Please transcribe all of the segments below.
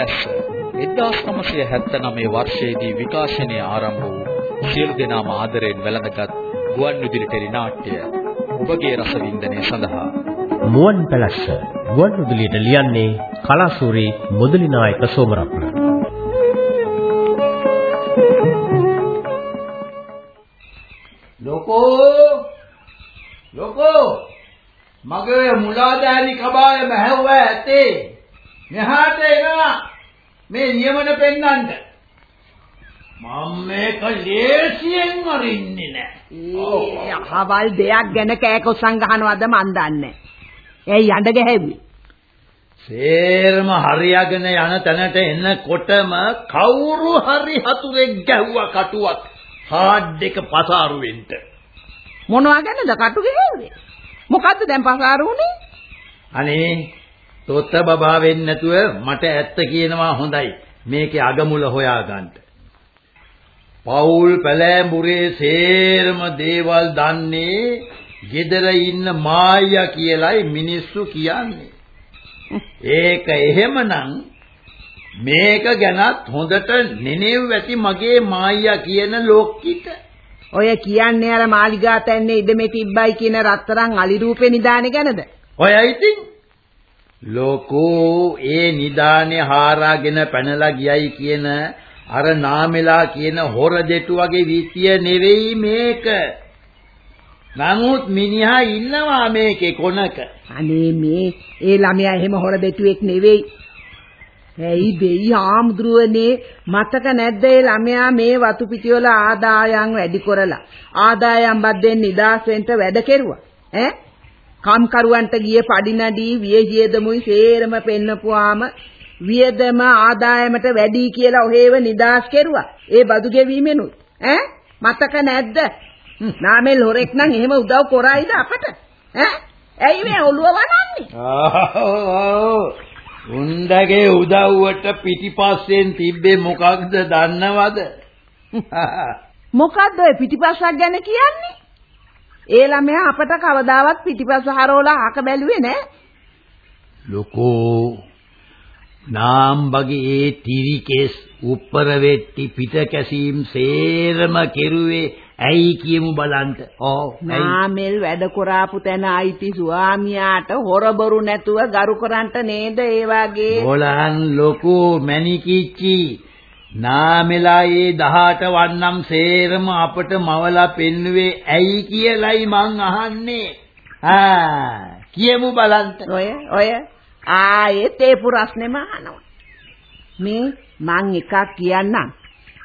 පැලැස්ස. 1979 වර්ෂයේදී විකාශනය ආරම්භ වූ සියලු දෙනාම ආදරයෙන් වැළඳගත් ගුවන් විදුලි ටෙලි නාට්‍ය ඔබගේ රසවින්දනය සඳහා. මුවන් පැලැස්ස ගුවන් විදුලියට ලියන්නේ කලාසූරි මුදලි නායක සෝමරත්න. ලොකෝ! ලොකෝ! මගේ මුලාදෑනි කබාය මැහැව්වා ඇතේ මෙහාට එනවා මේ නියමන පෙන්නන්න මම මේක ලේසියෙන් අරින්නේ නැහැ ඒ අහවල් දෙයක් ගැන කෑකොස්සන් ගහනවද මන් දන්නේ. ඒ යඬ ගැහැව්වේ. සේරම හරියගෙන යන තැනට එනකොටම කවුරු හරි හතුරෙක් ගැහුවා කටුවක් හාඩ් එක පසාරු වෙන්න. මොනවා ගැනද කටු ගැහැව්වේ? මොකද්ද දැන් පසාරු උනේ? අනේ තොත්ත බබා වෙන්නේ නැතුව මට ඇත්ත කියනවා හොඳයි. මේකේ අගමුල හොයාගන්න. පෞල් පැලෑඹුරේ සේරම දේවල් දන්නේ gedara ඉන්න මායියා කියලයි මිනිස්සු කියන්නේ. ඒක එහෙමනම් මේක ගැනත් හොඳට නෙනෙව් ඇති මගේ මායියා කියන ලෝකිත. ඔය කියන්නේ අර මාලිගා තැන්නේ ඉඩමේ තිබ්බයි කියන රත්තරන් අලි රූපේ නිදානේ ගැනද? ඔය ඉතින් ලෝකෝ ඒ නිදානේ හාරාගෙන පැනලා ගියයි කියන අර නාමෙලා කියන හොර දෙටු වගේ විත්‍ය නෙවෙයි මේක. නමුත් මිනිහා ඉන්නවා මේකේ කොනක. අනේ මේ ඒ ළමයා එහෙම හොර දෙටුවෙක් නෙවෙයි. ඇයි දෙයි ආම්ද්රුවනේ මතක නැද්ද ඒ ළමයා මේ වතු පිටිවල ආදායම් වැඩි කරලා ආදායම් බද්දෙන් නිදාස් වෙන්න වැඩ කෙරුවා ඈ කම්කරුවන්ට ගියේ පඩිනඩී වියහියදමුයි සේරම පෙන්නපුවාම වියදම ආදායමට වැඩි කියලා ඔහෙව නිදාස් කෙරුවා. ඒ බදු ගෙවීමෙනුත්. ඈ? මතක නැද්ද? නාමල් හොරෙක් නම් එහෙම උදව් කරයිද අපට? ඈ? ඇයි මේ ඔළුව වනන්නේ? උන්දගේ උදව්වට පිටිපස්සෙන් තිබ්බේ මොකක්ද දන්නවද? මොකද්ද ඔය පිටිපස්සක් ගැන කියන්නේ? ඒ ළමයා අපට කවදාවත් පිටිපස්ස හරවලා අහක බැලුවේ නෑ. ලොකෝ නාම්බගේ ඒ තිරිකෙස් උප්පර වෙට්ටි පිට කැසීම් සේරම කෙරුවේ ඇයි කියමු බලන්න. ඔව්. නාමල් වැඩ කරාපු තැන අයිති ස්වාමියාට හොරබරු නැතුව ගරු කරන්ට නේද ඒ වගේ. බොලහන් ලොකු මැනිකිච්චි. නාමෙලා ඒ 18 වන්නම් සේරම අපට මවලා පෙන්නුවේ ඇයි කියලයි මං අහන්නේ. ආ කියමු බලන්න. ඔය ඔය ආයෙත් ඒ පුරස්නෙම අහනවා. මේ මං එකක් කියන්නම්.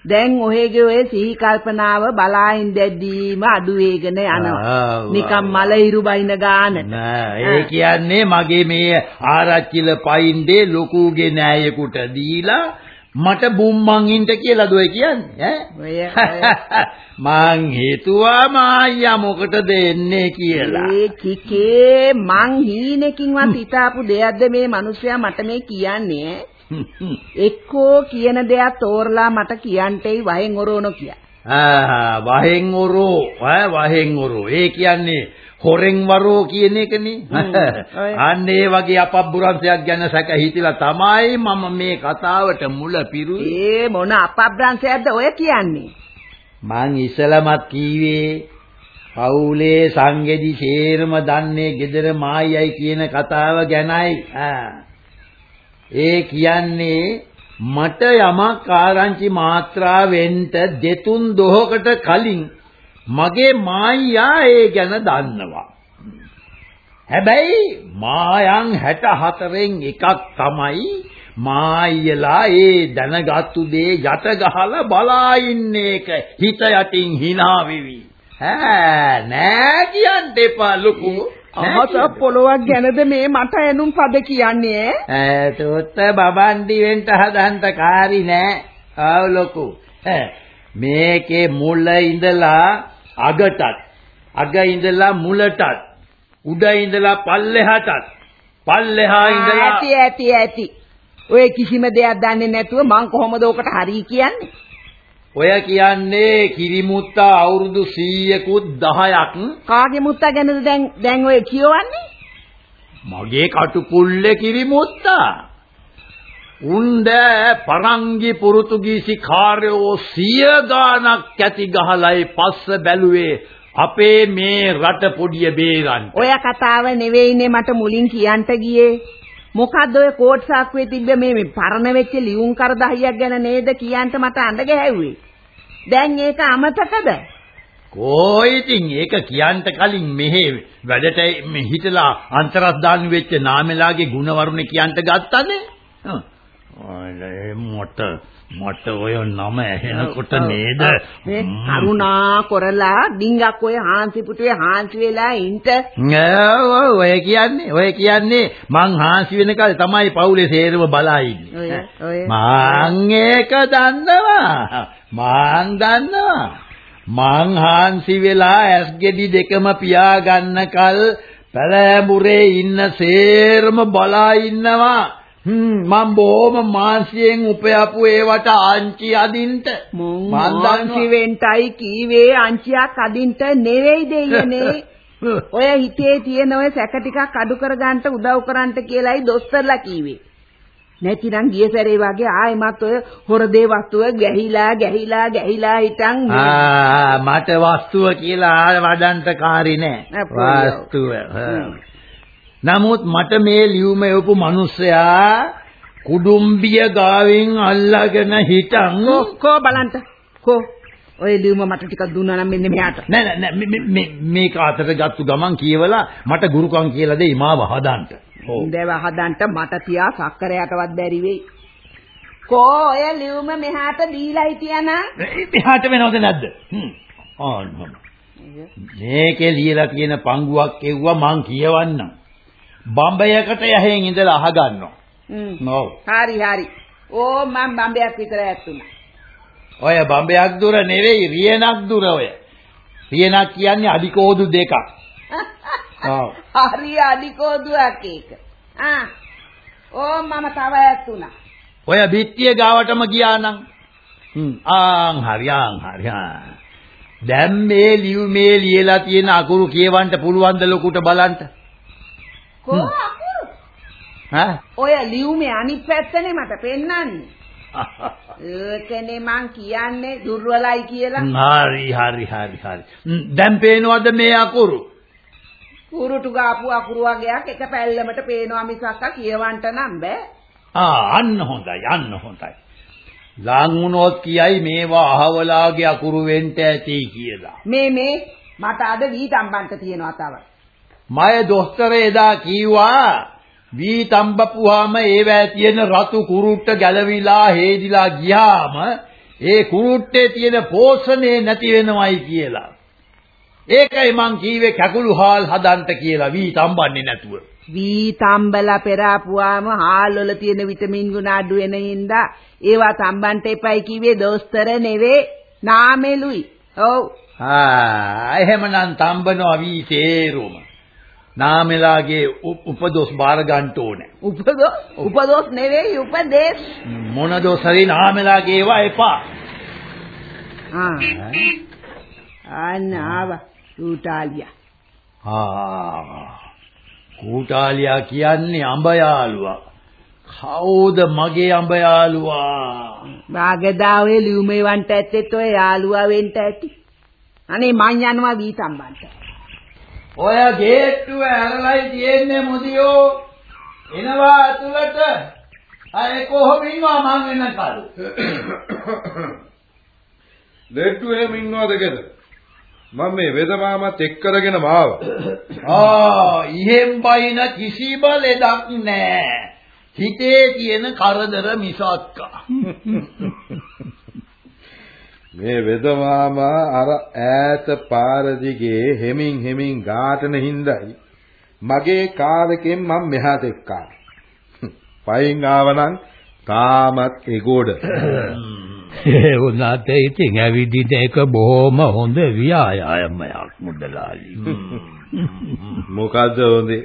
දැන් ඔහෙගේ ඔය සිහි කල්පනාව බලායින් දැද්දීම අඩු වේගන යනවා. නිකම් මල ඉරු බයින ගානට. නෑ ඒ කියන්නේ මගේ මේ ආරච්චිල පයින්දේ ලොකුගේ නෑයෙකුට දීලා මට බුම්මන් ඉන්න කියලාද ඔය කියන්නේ ඈ? මං හිතුවා මායියා මොකටද එන්නේ කියලා. ඒ කිකේ මං හීනකින්වත් හිතාපු දෙයක්ද මේ මිනිස්සයා මට මේ කියන්නේ? එක්කෝ කියන දෙයක් තෝරලා මට කියන්ටයි වහෙන් ඔරෝනෝ කියා. ආ වහෙන් ඔරෝ වහෙන් ඔරෝ. ඒ කියන්නේ හොරෙන් වරෝ කියන එකනේ. අන්න ඒ වගේ අපබ්බුරන්සයක් ගැන සැක හිතිලා තමයි මම මේ කතාවට මුල පිරුවේ. ඒ මොන අපබ්‍රංශයක්ද ඔය කියන්නේ? මං ඉසලමත් කීවේ පවුලේ සංගෙදි සේරම දන්නේ gedara මායයි කියන කතාව ගැනයි. ඒ කියන්නේ මට යමක් ආරංචි මාත්‍රා වෙන්න දෙතුන් දොහකට කලින් මගේ මායියා ඒ ගැන දන්නවා. හැබැයි මායන් 64න් එකක් තමයි මායියලා ඒ දැනගත්තු දේ යට ගහලා බලා ඉන්නේ එක හිත යටින් hina වෙවි. ඈ නෑ කියන්න එපා ලොකු. අහස පොළොවක් ගැනද මේ මට එනුම් පද කියන්නේ ඈ තොත්ත බබන්ඩි වෙන්න හදන්ත කාරි නෑ. ආව ලොකු. මේකේ මුල ඉඳලා අගටත් අග ඉඳලා මුලටත් උඩ ඉඳලා පල්ලෙහාටත් පල්ලෙහා ඉඳලා ඇති ඇති ඇති. ඔය කිසිම දෙයක් දන්නේ නැතුව මං කොහොමද ඔකට හරි කියන්නේ? ඔය කියන්නේ කිරිමුත්තා අවුරුදු 100කුත් 10ක් කාගේ මුත්තා ගැනද දැන් දැන් ඔය කියවන්නේ? මගේ කටුපුල්ලේ කිරිමුත්තා උණ්ඩ පරංගි පෘතුගීසි කාර්යෝ සිය ගානක් ඇති ගහලයි පස්ස බැලුවේ අපේ මේ රට පොඩිය බේරන්න. ඔය කතාව නෙවෙයිනේ මට මුලින් කියන්න ගියේ. මොකද්ද ඔය කෝට් සාක්කුවේ තිබ්බ මේ මේ පරණ වෙච්ච ලියුම් කර 10ක් ගැන නේද කියන්න මට අඬ ගැහැව්වේ. දැන් ඒක අමතකද? කොයි ඉතින් ඒක කියන්න කලින් මෙහෙ වැඩට හිටලා අන්තරස්දාන් වෙච්ච නාමලාගේ ಗುಣවරුනේ කියන්න ගත්තනේ. මොට මට ඔය නම ඇහෙනකොට නේද? මේ කරුණා කරලා ඩිංගක් ඔය හාන්සි පුටුවේ හාන්සි වෙලා ඉන්න. ඔය කියන්නේ ඔය කියන්නේ මං හාන්සි වෙනකල් තමයි පවුලේ සේරම බලා ඉන්නේ. මං ඒක දන්නවා. මං දන්නවා. මං හාන්සි වෙලා ඇස් ගෙඩි දෙකම පියා ගන්නකල් පැලෑඹුරේ ඉන්න සේරම බලා ඉන්නවා මම බොහොම මාන්සියෙන් උපයපු ඒවට ආංචි අදින්ට. මං මාන්සි වෙන්ටයි කීවේ ආංචියක් අදින්ට නෙවෙයි දෙයියනේ. ඔය හිතේ තියෙන ඔය සැක ටිකක් අඩු කරගන්න උදව් කරන්න කියලායි දොස්තරලා කීවේ. නැතිනම් ගිය සැරේ වගේ ආයෙමත් ඔය හොරදේ වස්තුව ගැහිලා ගැහිලා ගැහිලා හිටන් ආ මට වස්තුව කියලා වඩන්ට කාරි නෑ. වස්තුව නමුත් මට මේ ලියුම එවපු මිනිස්සයා කුඩුම්බිය ගාවෙන් අල්ලගෙන හිටන් කො බලන්න. කො. ඔය ලියුම මට ටිකක් දුන්නා නම් මෙන්න මෙයාට නෑ නෑ මේ මේක අතට ගත්තු ගමන් කියවලා මට ගුරුකම් කියලා දෙයි මාව හදන්න දෙව හදන්න මට තියා සක්කරයටවත් බැරි වෙයි. කෝ ඔය ලියුම මෙහාට දීලා හිටියානම් මෙහාට වෙනවද නැද්ද? ආ මේකේ ලියලා තියෙන පංගුවක් එව්වා මං කියවන්නම් බම්බයකට යහෙන් ඉඳලා අහගන්නවා. හ්ම්. ඔව්. හරි හරි. ඕ මම බම්බයක් විතර ඇත්තුණා. ඔය බම්බයක් දුර නෙවෙයි රියනක් දුර ඔය. රියනක් කියන්නේ අඩිකෝදු දෙකක්. ඔව්. හරි අඩිකෝදුවක් ඒක. ආ. ඕ මම තව ඇත්තුණා. ඔය බිත්තිය ගාවටම ගියා නම් හ්ම් ආන් හරි ආන් හරි ආ. දැන් මේ ලියු මේ ලියලා තියෙන අකුරු කියවන්න පුළුවන් ද ලොකුට බලන්න. කෝ අකුරු? ඈ? ඔය ලියුමේ අනිත් පැත්තනේ මට පෙන්වන්නේ. ඒකනේ මං කියන්නේ දුර්වලයි කියලා. හරි හරි හරි හරි. දැන් පේනවද මේ අකුරු? කුරුටු ගාපු අකුරු වගේක් එක පැල්ලමට පේනවා මිසක් කියවන්න නම් බෑ. ආ අන්න හොඳයි අන්න හොඳයි. ලං වුණොත් කියයි මේවා අහවලාගේ අකුරු වෙන්න ඇති කියලා. මේ මේ මට අද වී තම්බන්ට තියෙනවා තව. මය දොස්තර එදා කිව්වා වී තම්බපුවාම ඒවැ තියෙන රතු කුරුට්ට ගැලවිලා හේදිලා ගියාම ඒ කුරුට්ටේ තියෙන පෝෂණය නැති වෙනවයි කියලා. ඒකයි මං කීවේ කැකුළු හාල් හදන්න කියලා වී තම්බන්නේ නැතුව. වී තම්බලා පෙරාපුවාම හාල් වල තියෙන විටමින් ගුණ අඩු වෙන හින්දා ඒවා තම්බන්න එපයි කිව්වේ දොස්තර නෙවේ නාමෙලුයි. ඔව්. ආ එහෙමනම් තම්බනවා වී තේරුම. නාමෙලාගේ උපදොස් බාර ගන්න ඕනේ. උපදොස් උපදොස් නෙවෙයි උපදේශ. මොන දොස් හරි නාමෙලාගේ ඒවා එපා. ආ. අනාව කූටාලියා. ආ. කූටාලියා කියන්නේ අඹ යාළුවා. කවුද මගේ අඹ යාළුවා? වාගදාවේ ලියුමේ වන්ට ඇත්තෙත් ඔය යාළුවා වෙන්න ඇති. අනේ මං යනවා වීතම්බන්ට. ඔය ගේට්ටුව ඇරලයි තියෙන්නේ මුදියෝ. එනවා ඇතුළට. අය කොහොම ඉන්නවා මං වෙනකල්. දෙට්ටු එහෙම ඉන්නවද ගෙද? මම මේ වෙදමාමත් එක් කරගෙන ආව. ආ, ඉහෙන් බයින කිසිම ලෙඩක් නෑ. හිතේ තියෙන කරදර මිසක්කා. මේ වෙදමාමා අර ඈත පාර දිගේ හෙමින් හෙමින් ගාටන හිඳයි මගේ කාර් එකෙන් මම මෙහාට එක්කා. පයින් ආවනම් තාමත් එගොඩ. ඒ වුණාට ඉතින් ඇවිදින එක බොහොම හොඳ ව්‍යායාමයක් මුදලාලි. මොකද්ද හොඳේ?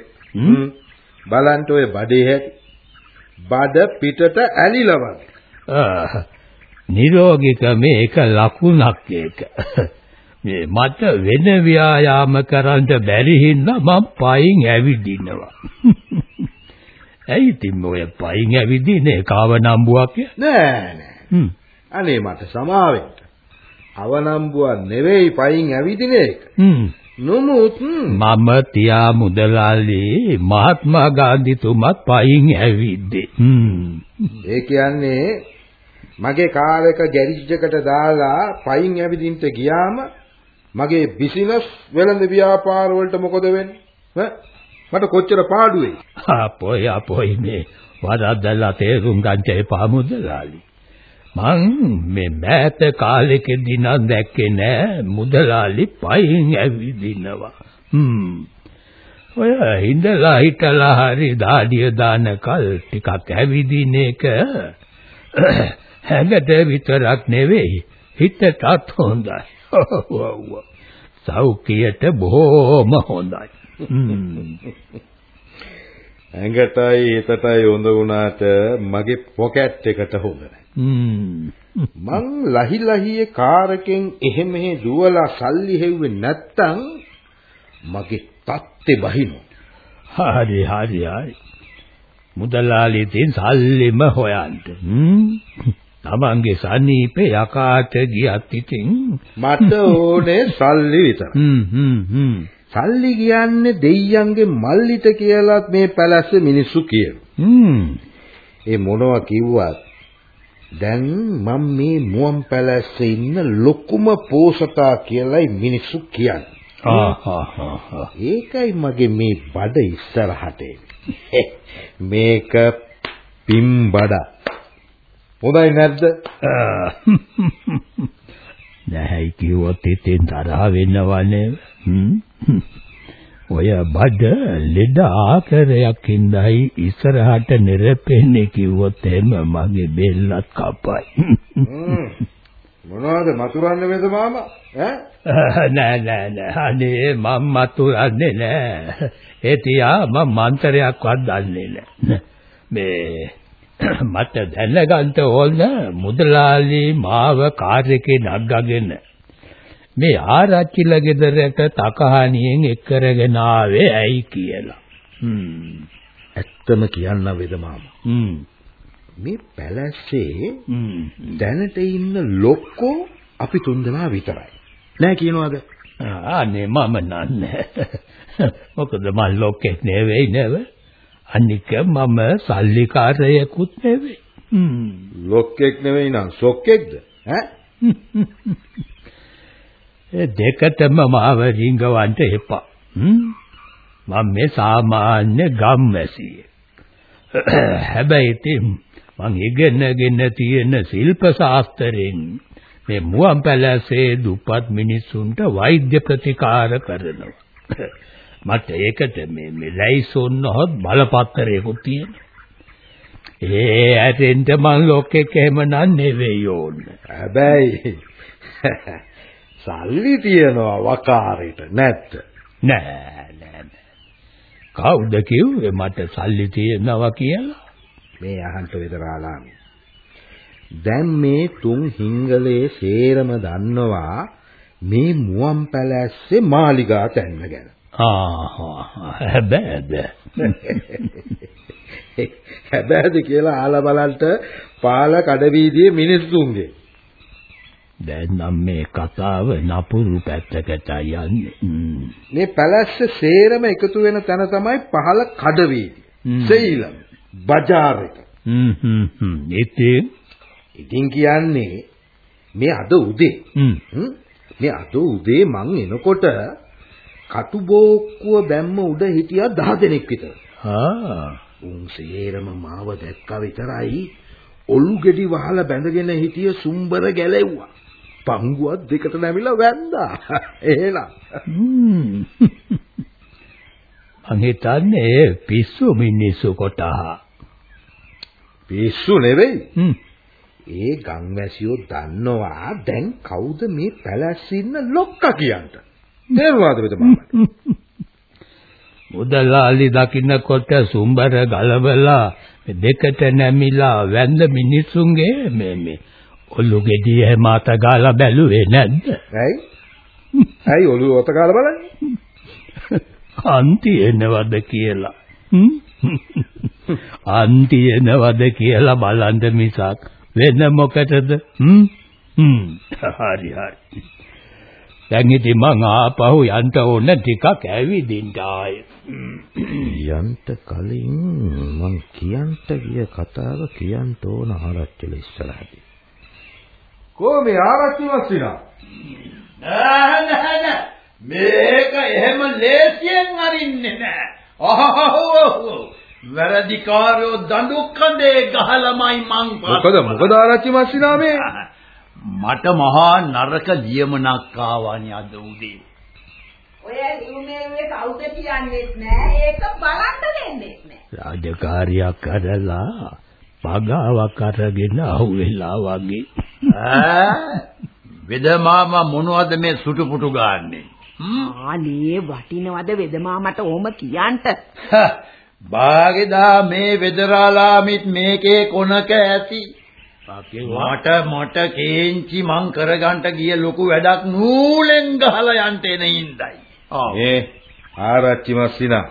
බලන්න ඔය බඩේ හැටි. බඩ පිටට ඇලිලවද? නිරෝගිකමේ එක ලකුණක් ඒක. මේ මට වෙන ව්‍යායාම කරන්න බැරි හින්දා මම පයින් ඇවිදිනවා. ඇයි ඉතින් ඔය පයින් ඇවිදින්නේ කවනම්බුවක් නෑ නෑ. අනේ මට සමාවෙන්න. අවනම්බුවක් නෙවෙයි පයින් ඇවිදින එක. නමුත් මම තියා මුදලාලි මහත්මා ගාන්ධිතුමත් පයින් ඇවිද්දේ. හ්ම්. ඒ කියන්නේ මගේ කාර් එක ගෑරේජ් එකට දාලා පයින් ඇවිදින්න ගියාම මගේ බිසිනස් වෙළඳ ව්‍යාපාර වලට මොකද වෙන්නේ? ඈ? මට කොච්චර පාඩු වෙයි? අපොයි අපොයි මේ වරද්දලා තේරුම් ගන්න එපා මුදලාලි. මං මේ මෑත කාලෙකදී නම් දැක්කේ නෑ මුදලාලි පයින් ඇවිදිනවා. හ්ම්. ඔය ඉඳලා හිටලා හරි දාඩිය දාන කල් ටිකක් ඇවිදින එක හැඟට විතරක් නෙවෙයි හිතටත් හොඳයි. ඔව් සෞඛ්‍යයට බොහොම හොඳයි. ඇඟටයි හිතටයි හොඳ වුණාට මගේ පොකට් එකට හොඳ. මං ලහි ලහියේ කාරකෙන් එහෙ මෙහෙ දුවලා සල්ලි හෙව්වේ නැත්තම් මගේ තත්ත්ේ බහිනවා. හරි හරි හරි. මුදලාලි තින් සල්ලිම හොයන්න. තමන්ගේ සනීපේ යකාට ගියත් ඉතින් මට ඕනේ සල්ලි විතරයි. හ්ම් හ්ම් හ්ම්. සල්ලි කියන්නේ දෙයියන්ගේ මල්ලිට කියලාත් මේ පැලැස්ස මිනිස්සු කියනවා. හ්ම්. ඒ මොනවා කිව්වත් දැන් මම මේ මුවන් පැලැස්සේ ඉන්න ලොකුම පෝසතා කියලායි මිනිස්සු කියන්නේ. ආහා ඒකයි මගේ මේ බඩ ඉස්සරහට. මේක පිම් බඩ. හොඳයි නැද්ද? නැහැ කිව්වොත් ඉතින් තරහ වෙනවනේ. ඔය බඩ ලෙඩ ආකාරයක් ඉඳයි ඉස්සරහට නිරපෙන්නේ කිව්වොත් එහෙම මගේ බෙල්ලත් කපයි. මොනවද මතුරන්නේ වේද මාමා? ඈ? නෑ නෑ නෑ අනේ මම මතුරන්නේ නෑ. ඒ තියා මම මන්තරයක්වත් දන්නේ නෑ. මේ මට දැනගන්න ඕන මුදලාලි මාව කාර් එකේ නග්ගගෙන මේ ආරච්චිල ගෙදරට තකහණියෙන් එක් කරගෙන ආවේ ඇයි කියලා. හ්ම්. ඇත්තම කියන්න වේද මාමා. හ්ම්. මේ පැලැස්සේ. දැනට ඉන්න ලොක්කෝ අපි තුන්දෙනා විතරයි. නෑ කියනවාද? අනේ මම නන්නේ. මොකද මම ලොක්ෙක් නෙවෙයි නේද? අනික මම සල්ලිකාරයෙකුත් නෙවෙයි. හ්ම්. ලොක්කෙක් නෙවෙයි නම් සොක්කෙක්ද? ඈ? ඒ දෙකටම මාව රිංගවන්න එපා. හ්ම්. මම මේ සාමාන්‍ය ගම්වැසියෙක්. හැබැයි ඉතින් මං ඉගෙනගෙන තියෙන ශිල්ප ශාස්ත්‍රයෙන් මේ මුවන් පැලසේ දුප්පත් මිනිසුන්ට වෛද්‍ය ප්‍රතිකාර කරනවා. මට ඒකට මේ මේ ලයිසොන් නොහොත් බලපත්‍රයකුත් තියෙනවා. ඒ ඇතෙන්ට මං ලෝකෙක එහෙම නන් නෙවෙයි ඕනේ. හැබැයි සල්ලි තියනවා වකාරෙට නැත්ද? නෑ නෑ නෑ. කවුද කිව්වේ මට සල්ලි තියෙනවා කියලා? මේ අහන්ත විතරාලාමි. දැන් මේ තුන් හිංගලේ සේරම දන්නවා මේ මුවන් පැලැස්සේ මාලිගා තැන්න ගැන. හැබැයිද? හැබැයිද කියලා ආලා බලන්න පාල කඩවීදියේ මිනිස්සුන්ගේ. දැන් නම් මේ කතාව නපුරු පැත්තකට යන්නේ. මේ පැලැස්ස සේරම එකතු වෙන තැන තමයි පහළ කඩවීදිය. සෙයිලම් බජාර් එක. හ්ම් හ්ම් හ්ම්. ඉතින් ඉතින් කියන්නේ මේ අද උදේ? මේ අද උදේ මං එනකොට කටුබෝක්කුව බැම්ම උඩ හිටියා 10 දෙනෙක් විතර. ආ. උන් සේරම මාව දැක්කා විතරයි ඔලු ගෙඩි වහලා බැඳගෙන හිටිය සුම්බර ගැලෙව්වා. පංගුවක් දෙකට නැමිලා වැන්දා. එහෙනම්. මං හිතන්නේ පිස්සු මිනිස්සු කොටහ. පිස්සු නෙවෙයි. ඒ ගම්වැසියෝ දන්නවා දැන් කවුද මේ පැලැස්සේ ඉන්න ලොක්කා කියන්ට. තේරුණාද මෙතන මාමා? මුදලාලි දකින්නකොට සුම්බර ගලවලා මේ දෙකට නැමිලා වැඳ මිනිසුන්ගේ මේ මේ ඔලු ගෙඩිය මත ගාලා බැලුවේ නැද්ද? ඇයි? ඇයි ඔළුව ඔත කාලා බලන්නේ? අන්ති එනවද කියලා. හ්ම්? අන්තියනවද කියලා බලන්න මිසක් වෙන මොකටද? හ්ම්? හ්ම්. හරි හරි. දැන් ඉතින් මං ආපහු යන්න ඕන ටිකක් ඇවිදින්න ආයේ. යන්ට කලින් මං කියන්ට ගිය කතාව කියන්න ඕන ආරච්චිල ඉස්සරහදී. කොහොමද ආරච්චි වස්සිනා? නෑ නෑ නෑ මේක එහෙම ලේසියෙන් අරින්නේ නෑ. අහහෝ වැරදිකාරයෝ දඬු කඳේ ගහලමයි මං මොකද මොකද ආරච්චි වස්සිනා මේ? මට මහා නරක ලියමනක් ආවානේ අද උදේ. ඔය ලියුමේ කවුද කියන්නේත් නෑ ඒක බලන්න දෙන්නෙත් නෑ. රාජකාරියක් කරලා පගාවක් අරගෙන අහුවෙලා වගේ. ඈ වෙදමාමා මොනවද මේ සුටුපුටු ගාන්නේ? ආනේ වටිනවද වෙදමාමට ඕම කියන්ට? බාගෙදා මේ වෙදරාලාමිත් මේකේ කොනක ඇති. මට මට කේන්චි මං කරගන්න ගිය ලොකු වැඩක් නූලෙන් ගහලා යන්න එන ඉඳයි. ඒ ආරච්චි මස්සිනා.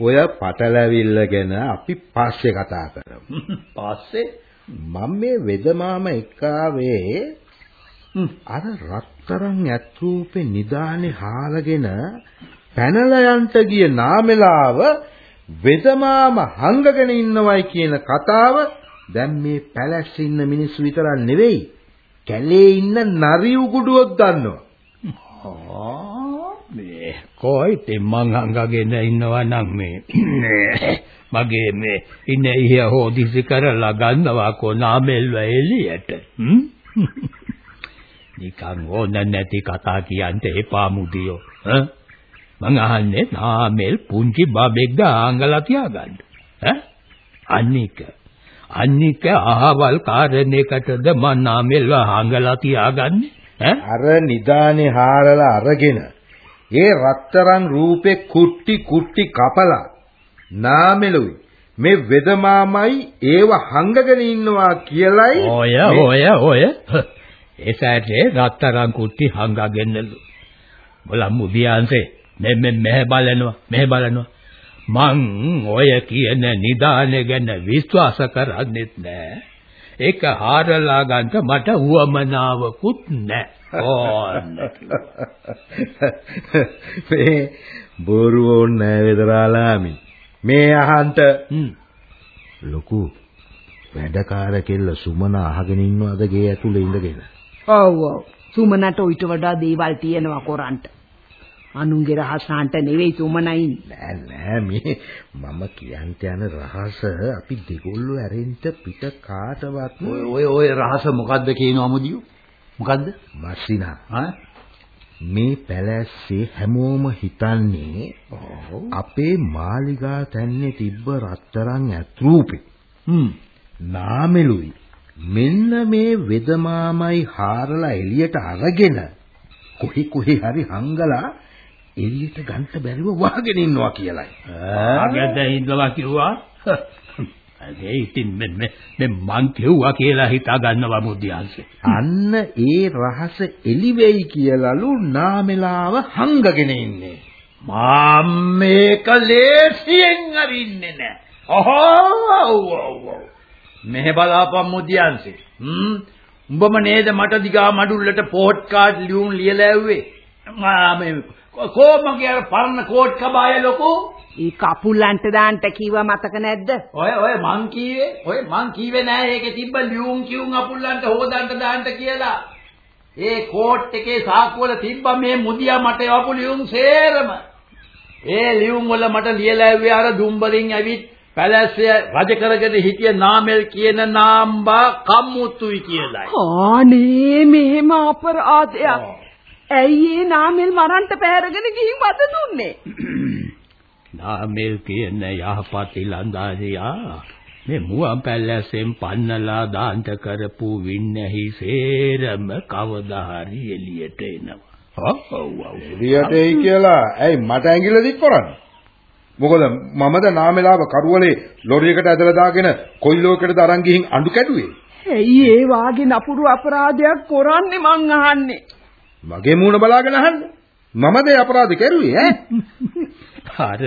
ඔය පටලැවිල්ල ගැන අපි පස්සේ කතා කරමු. පස්සේ මම මේ වෙදමාම එක්කාවේ අර රත්තරන් ඇත්රූපේ නිදානේ හාලගෙන පැනලා යන්ට ගිය නාමෙලාව වෙදමාම හංගගෙන ඉන්නවයි කියන කතාව දැන් මේ පැලැස්ස ඉන්න මිනිස්සු විතරක් නෙවෙයි කැලේ ඉන්න නරි උගුඩුවක් දන්නවා. මේ කොයිද මං අංගගෙන ඉන්නවා නම් මේ මගේ මේ ඉන්නේ ඉහ හොදිසි කරලා ගන්නවා කොනාමෙල්ව එළියට. හ්ම්? නිකන් ඕන නැති කතා කියන්න එපා මුදියෝ. ඈ? මං අහන්නේ නාමෙල් පුංචි බබෙක්ද ආංගලා තියාගන්න. ඈ? අනික. අනික අහවල් කාරණයකටද මං නාමෙල්ව ආංගලා තියාගන්නේ? ඈ? අර නිදානේ හාරලා අරගෙන ඒ රත්තරන් රූපේ කුට්ටි කුට්ටි කපලා නාමෙලුයි. මේ වෙදමාමයි ඒව හංගගෙන ඉන්නවා කියලයි ඔය ඔය ඔය. එසැටේ රත්තරන් කුට්ටි හංගගෙනලු බල මුදියන්සේ මේ මේ මෙහෙ බලනවා මෙහෙ බලනවා මං ඔය කියන නිදානේ ගැන විශ්වාස කරන්නේත් නෑ. ඒක හාරලා ගන්න මට උවමනාවකුත් නෑ. ඕන්න මේ බොරු ඕනේ වෙදරාලාමි. මේ අහන්ට ලොකු වැඩකාර කෙල්ල සුමන අහගෙන ඉන්නවද ගේ ඇතුලේ ඉඳගෙන? ඔව් ඔව්. සුමනට ඊට වඩා දේවල් තියෙනවා කොරන්ට. අනුන්ගේ රහසන්ට නෙවෙයි සුමනයි. නෑ නෑ මේ මම කියන්ට යන රහස අපි දෙගොල්ලෝ ඇරෙන්න පිට කාටවත් ඔය ඔය ඔය රහස මොකද්ද කියනවා මුදියෝ? මොකද්ද? මස්සිනා ආ? මේ පැලැස්සේ හැමෝම හිතන්නේ අපේ මාලිගා තැන්නේ තිබ්බ රත්තරන් ඇත්රූපේ හ්ම්. නාමෙලුයි මෙන්න මේ වෙදමාමයි හාරලා එළියට අරගෙන කොහි කොහි හරි හංගලා එළියට ගන්න බැරිව වහගෙන ඉන්නවා කියලයි. ආගද ඉඳලා කිව්වා ඒ ඉතින් මේ මේ කිව්වා කියලා හිතා ගන්නවා මුදියන්සේ අන්න ඒ රහස එළි වෙයි කියලාලු නාමෙලාව හංගගෙන ඉන්නේ. මම මේක ලේසියෙන් අරින්නේ නෑ. අහෝ මෙහෙ බලාපන් මුදියන්සේ. හ්ම්. උඹම නේද මට දිගා මඩුල්ලට පෝට් කාඩ් ලියුම් ලියලා ඇව්වේ? මා කොමගේ අර පරණ කෝට් කබාය ලොකෝ? ඒ කපුල්ලන්ට දාන්න කිව්වා මතක නැද්ද? ඔය ඔය මං කීවේ ඔය මං කීවේ නෑ ඒකේ තිබ්බ ලියුම් කියුම් අපුල්ලන්ට හොදන්න දාන්න කියලා. ඒ කෝට් එකේ සාක්කුවල තිබ්බ මේ මුදියා මට යවපු ලියුම් සේරම. ඒ ලියුම් වල මට ලියලා ඇව්වේ අර දුම්බරින් ඇවිත් පැලැස්සේ රජ කරගෙන හිටිය නාමල් කියන නාම්බා කම්මුතුයි කියලායි. ආනේ මෙහෙම අපරාධයක්. ඇයි ඒ නාමල් මරන්ට පෑරගෙන ගිහින් වද දුන්නේ? නාමල් කියන යහපත් ඉලන්දාරියා මේ මුවන් පැලැස්සෙන් පන්නලා දාන්ත කරපු වින්නැහි සේරම කවදා හරි එළියට එනවා. ඔව් ඔව් එළියට එයි කියලා ඇයි මට ඇඟිල්ල දික් කරන්නේ? මොකද මමද නාමෙලාව කරුවලේ ලොරියකට ඇදලා දාගෙන කොයිලෝකටද අරන් ගිහින් අඬු කැඩුවේ. ඇයි ඒ වාගේ නපුරු අපරාධයක් කරන්නේ මං අහන්නේ? මගේ මූණ බලාගෙන අහන්නේ. මමද අපරාධ කරුවේ ඈ? අර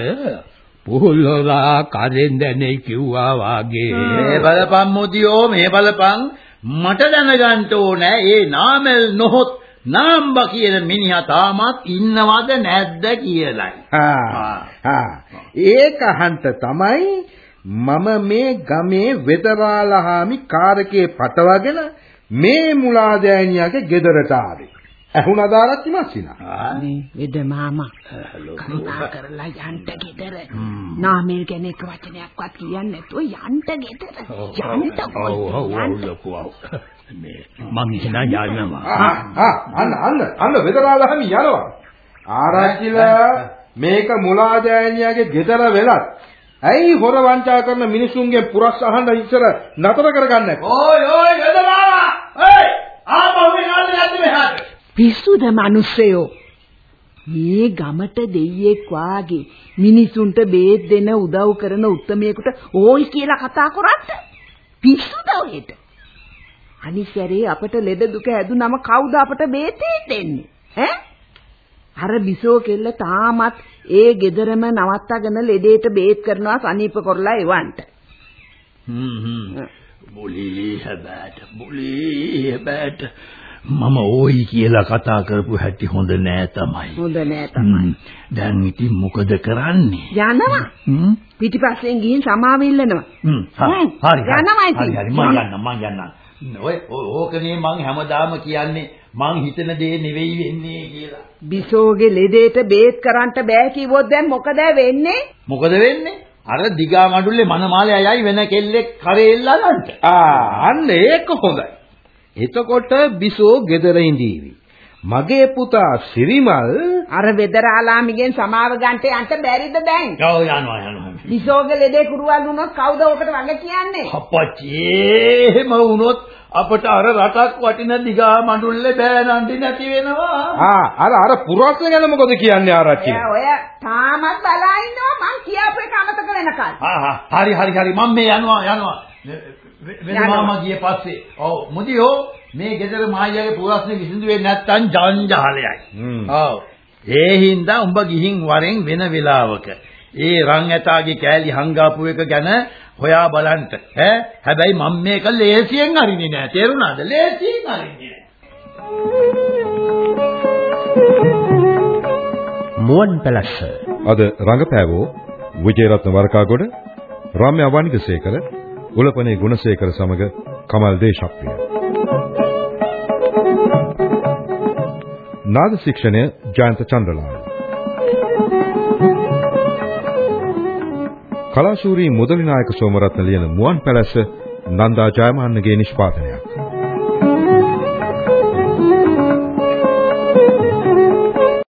පුහුල්ලලා කරෙන් දැනේ කිව්වා වාගේ. මේ බලපන් මුදියෝ මේ බලපන් මට දැනගන්න ඕනේ ඒ නාමල් නොහොත් නාම්බා කියන මිනිහා තාමත් ඉන්නවද නැද්ද කියලයි. හා ඒක හන්ට තමයි මම මේ ගමේ වෙදරාලහාමි කාරකේ පටවගෙන මේ මුලාදෑනියාගේ ගෙදරට ආවේ. ඇහුණාද ආරච්චි මස්සිනා? මේ වෙද මාමා කරුණා කරලා යන්න ගෙදර. නාමල් ගැන එක වචනයක්වත් කියන්නේ නැතුව යන්න ගෙදර. යන්න ඔව් ඔව් ලොකු ඔව්. මේ මං හිනා යන්නවා. ආ අන්න අන්න අන්න වෙදරාලහාමි යනවා. ආරච්චිලා මේක මුලාදෑනියාගේ ගෙදර වෙලත් ඇයි හොර වංචා කරන මිනිසුන්ගේ පුරස් අහන්න ඉස්සර නතර කරගන්නේ? ඕයි ඕයි වෙදමාලා! ඒයි! ආපහු එන්න නැද්ද මෙහාට? පිස්සුද මිනිස්සයෝ? මේ ගමට දෙයියෙක් වාගේ මිනිසුන්ට බේත් දෙන උදව් කරන උත්මයෙකුට ඕයි කියලා කතා කරත් පිස්සුද ඔහෙට? අනිසරේ අපට ලෙඩ දුක හැදුනම කවුද අපට බේතේ දෙන්නේ? ඈ? අර බිසෝ කෙල්ල තාමත් ඒ gederම නවත්තගෙන ලෙඩේට බේත් කරනවා සනීප කරලා එවන්ට. හ්ම් හ්ම්. බුලී හැබෑට බුලී හැබෑට මම ඕයි කියලා කතා කරපු හැටි හොඳ නෑ තමයි. හොඳ නෑ තමයි. දැන් ඉතින් මොකද කරන්නේ? යනවා හ්ම්. පිටිපස්සෙන් ගිහින් සමාව ඉල්ලනවා හ්ම්. හරි. හරි. යනවා ඉතින්. හරි හරි මං යන්නම් මං යන්නම්. ඔය ඕකනේ මං හැමදාම කියන්නේ මං හිතන දේ නෙවෙයි වෙන්නේ කියලා. බිසෝගේ ලෙඩේට බේත් කරන්න බෑ කිව්වොත් දැන් මොකද වෙන්නේ මොකද වෙන්නේ? අර දිගා මඩුල්ලේ මනමාලේ අයයි වෙන කෙල්ලෙක් කරේ එල්ලන්නට. ආ අන්න ඒක හොඳයි. එතකොට බිසෝ ගෙදර ඉඳීවි. මගේ පුතා සිරිමල් අර වෙදරාලාමිගෙන් සමාව ගන්නට යන්න බැරිද දැන් ඔව් යනවා යනවා. බිසෝගේ ලෙඩේ කුරුවල් වුණොත් කවුද ඔකට වග කියන්නේ අපච්චි එහෙම වුණොත් අපට අර රටක් වටින දිගා මඩුල්ලේ බෑනන්දි නැති වෙනවා. ආ අර අර පුරස්න ගැන මොකද කියන්නේ ආරච්චි? ඔය තාමත් බලා ඉන්නවා මං කියාපු එක අමතක වෙනකල් ආ, හරි හරි හරි මම මේ යනවා යනවා. වෙන මාමා ගියේ පස්සේ. ඔව් මුදියෝ මේ ගෙදර මායියාගේ පුරස්නේ විසඳුවේ නැත්තම් ජංජාලයයි. හ්ම්. ඔව්. ඒ හින්දා උඹ ගිහින් වරෙන් වෙන වෙලාවක ඒ රන් ඇතාගේ කෑලි හංගාපු එක ගැන හොයා බලන්න. ඈ හැබැයි මම මේක ලේසියෙන් අරින්නේ නෑ. තේරුණාද? ලේසියෙන් අරින්නේ නෑ. මුවන් පැලස්ස අද රංගපෑවෝ විජේරත්න වරකාගොඩ රාම්‍ය අවනිගසේකර උලපනේ ගුණසේකර සමග කමල් දේශප්‍රිය. නාද ශික්ෂණය ජයන්ත චන්ද්‍රලාල්. කලාශූරී මුදලි නායක සෝමරත්න ලියන මුවන් පැලැස්ස නන්දා ජයමාන්නගේ නිෂ්පාදනයක්.